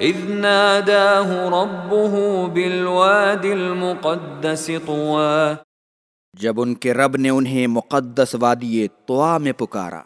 اذ ناداه ربه بالواد المقدس طوا جب ان کے رب نے انہیں مقدس وادی طوا میں پکارا